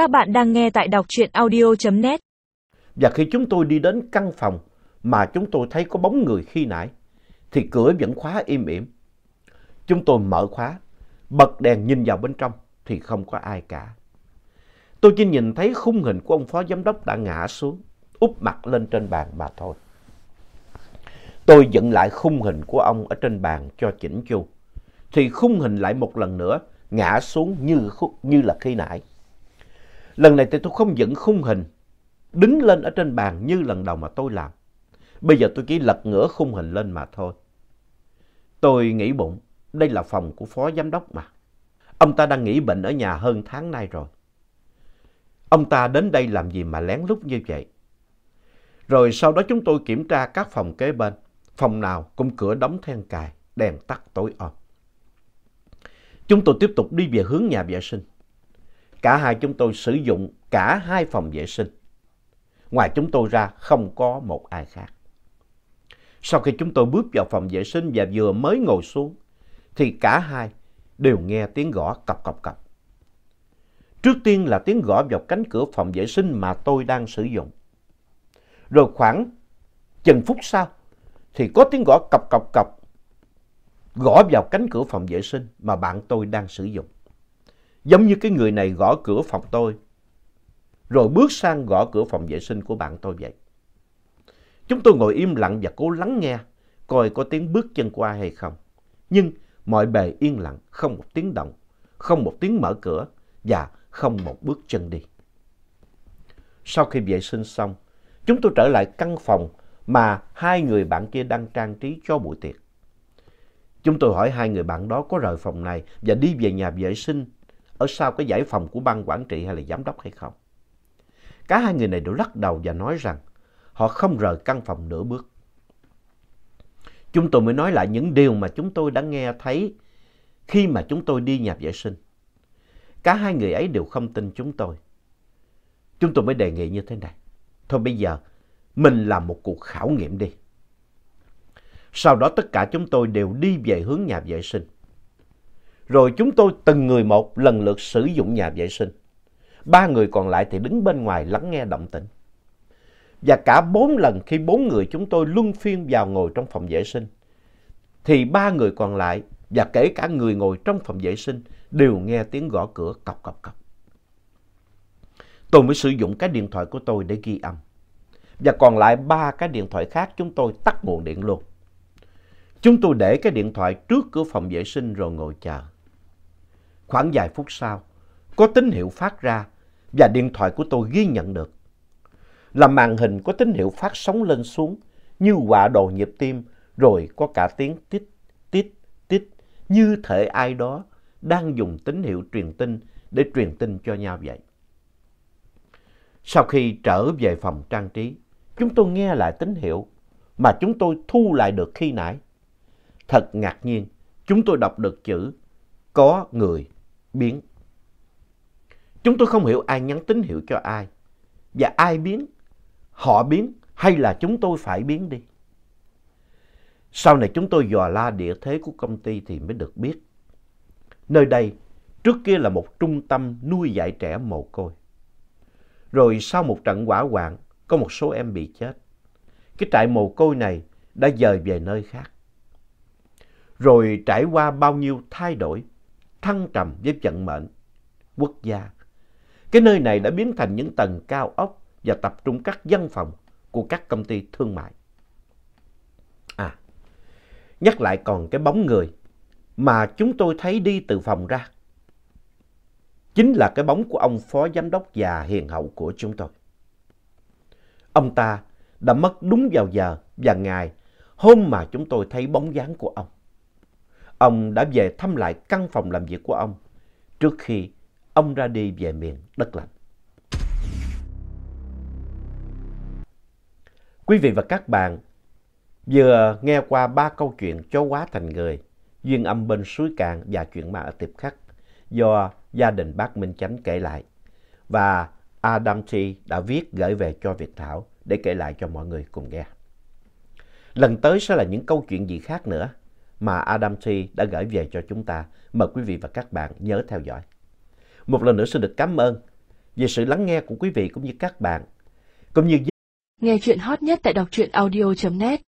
Các bạn đang nghe tại đọc truyện audio.net. Và khi chúng tôi đi đến căn phòng mà chúng tôi thấy có bóng người khi nãy, thì cửa vẫn khóa im ỉm. Chúng tôi mở khóa, bật đèn nhìn vào bên trong thì không có ai cả. Tôi chỉ nhìn thấy khung hình của ông phó giám đốc đã ngã xuống, úp mặt lên trên bàn mà thôi. Tôi dựng lại khung hình của ông ở trên bàn cho chỉnh chu. Thì khung hình lại một lần nữa ngã xuống như, như là khi nãy. Lần này thì tôi không dựng khung hình, đứng lên ở trên bàn như lần đầu mà tôi làm. Bây giờ tôi chỉ lật ngửa khung hình lên mà thôi. Tôi nghĩ bụng, đây là phòng của phó giám đốc mà. Ông ta đang nghỉ bệnh ở nhà hơn tháng nay rồi. Ông ta đến đây làm gì mà lén lút như vậy? Rồi sau đó chúng tôi kiểm tra các phòng kế bên. Phòng nào cũng cửa đóng then cài, đèn tắt tối om. Chúng tôi tiếp tục đi về hướng nhà vệ sinh. Cả hai chúng tôi sử dụng cả hai phòng vệ sinh. Ngoài chúng tôi ra không có một ai khác. Sau khi chúng tôi bước vào phòng vệ sinh và vừa mới ngồi xuống, thì cả hai đều nghe tiếng gõ cọc cọc cọc. Trước tiên là tiếng gõ vào cánh cửa phòng vệ sinh mà tôi đang sử dụng. Rồi khoảng chừng phút sau thì có tiếng gõ cọc cọc cọc gõ vào cánh cửa phòng vệ sinh mà bạn tôi đang sử dụng. Giống như cái người này gõ cửa phòng tôi, rồi bước sang gõ cửa phòng vệ sinh của bạn tôi vậy. Chúng tôi ngồi im lặng và cố lắng nghe, coi có tiếng bước chân qua hay không. Nhưng mọi bề yên lặng, không một tiếng động, không một tiếng mở cửa và không một bước chân đi. Sau khi vệ sinh xong, chúng tôi trở lại căn phòng mà hai người bạn kia đang trang trí cho buổi tiệc. Chúng tôi hỏi hai người bạn đó có rời phòng này và đi về nhà vệ sinh ở sau cái giải phòng của ban quản trị hay là giám đốc hay không. Cả hai người này đều lắc đầu và nói rằng họ không rời căn phòng nửa bước. Chúng tôi mới nói lại những điều mà chúng tôi đã nghe thấy khi mà chúng tôi đi nhà vệ sinh. Cả hai người ấy đều không tin chúng tôi. Chúng tôi mới đề nghị như thế này. Thôi bây giờ, mình làm một cuộc khảo nghiệm đi. Sau đó tất cả chúng tôi đều đi về hướng nhà vệ sinh. Rồi chúng tôi từng người một lần lượt sử dụng nhà vệ sinh. Ba người còn lại thì đứng bên ngoài lắng nghe động tĩnh. Và cả bốn lần khi bốn người chúng tôi luân phiên vào ngồi trong phòng vệ sinh, thì ba người còn lại và kể cả người ngồi trong phòng vệ sinh đều nghe tiếng gõ cửa cọc cọc cọc. Tôi mới sử dụng cái điện thoại của tôi để ghi âm. Và còn lại ba cái điện thoại khác chúng tôi tắt nguồn điện luôn. Chúng tôi để cái điện thoại trước cửa phòng vệ sinh rồi ngồi chờ. Khoảng vài phút sau, có tín hiệu phát ra và điện thoại của tôi ghi nhận được. Là màn hình có tín hiệu phát sóng lên xuống như quả đồ nhịp tim rồi có cả tiếng tít, tít, tít như thể ai đó đang dùng tín hiệu truyền tin để truyền tin cho nhau vậy. Sau khi trở về phòng trang trí, chúng tôi nghe lại tín hiệu mà chúng tôi thu lại được khi nãy. Thật ngạc nhiên, chúng tôi đọc được chữ có người biến. Chúng tôi không hiểu ai nhắn tín hiệu cho ai. Và ai biến, họ biến hay là chúng tôi phải biến đi. Sau này chúng tôi dò la địa thế của công ty thì mới được biết. Nơi đây trước kia là một trung tâm nuôi dạy trẻ mồ côi. Rồi sau một trận hỏa hoạn, có một số em bị chết. Cái trại mồ côi này đã dời về nơi khác. Rồi trải qua bao nhiêu thay đổi, thăng trầm với vận mệnh, quốc gia. Cái nơi này đã biến thành những tầng cao ốc và tập trung các văn phòng của các công ty thương mại. À, nhắc lại còn cái bóng người mà chúng tôi thấy đi từ phòng ra. Chính là cái bóng của ông phó giám đốc già hiền hậu của chúng tôi. Ông ta đã mất đúng vào giờ và ngày hôm mà chúng tôi thấy bóng dáng của ông. Ông đã về thăm lại căn phòng làm việc của ông trước khi ông ra đi về miền đất lạnh. Quý vị và các bạn vừa nghe qua ba câu chuyện chó quá thành người, duyên âm bên suối cạn và chuyện ma ở tiệp khắc do gia đình bác Minh Chánh kể lại. Và Adam T đã viết gửi về cho Việt Thảo để kể lại cho mọi người cùng nghe. Lần tới sẽ là những câu chuyện gì khác nữa mà Adam T đã gửi về cho chúng ta. Mời quý vị và các bạn nhớ theo dõi. Một lần nữa xin được cảm ơn về sự lắng nghe của quý vị cũng như các bạn. Cũng như Nghe chuyện hot nhất tại đọc truyện audio.net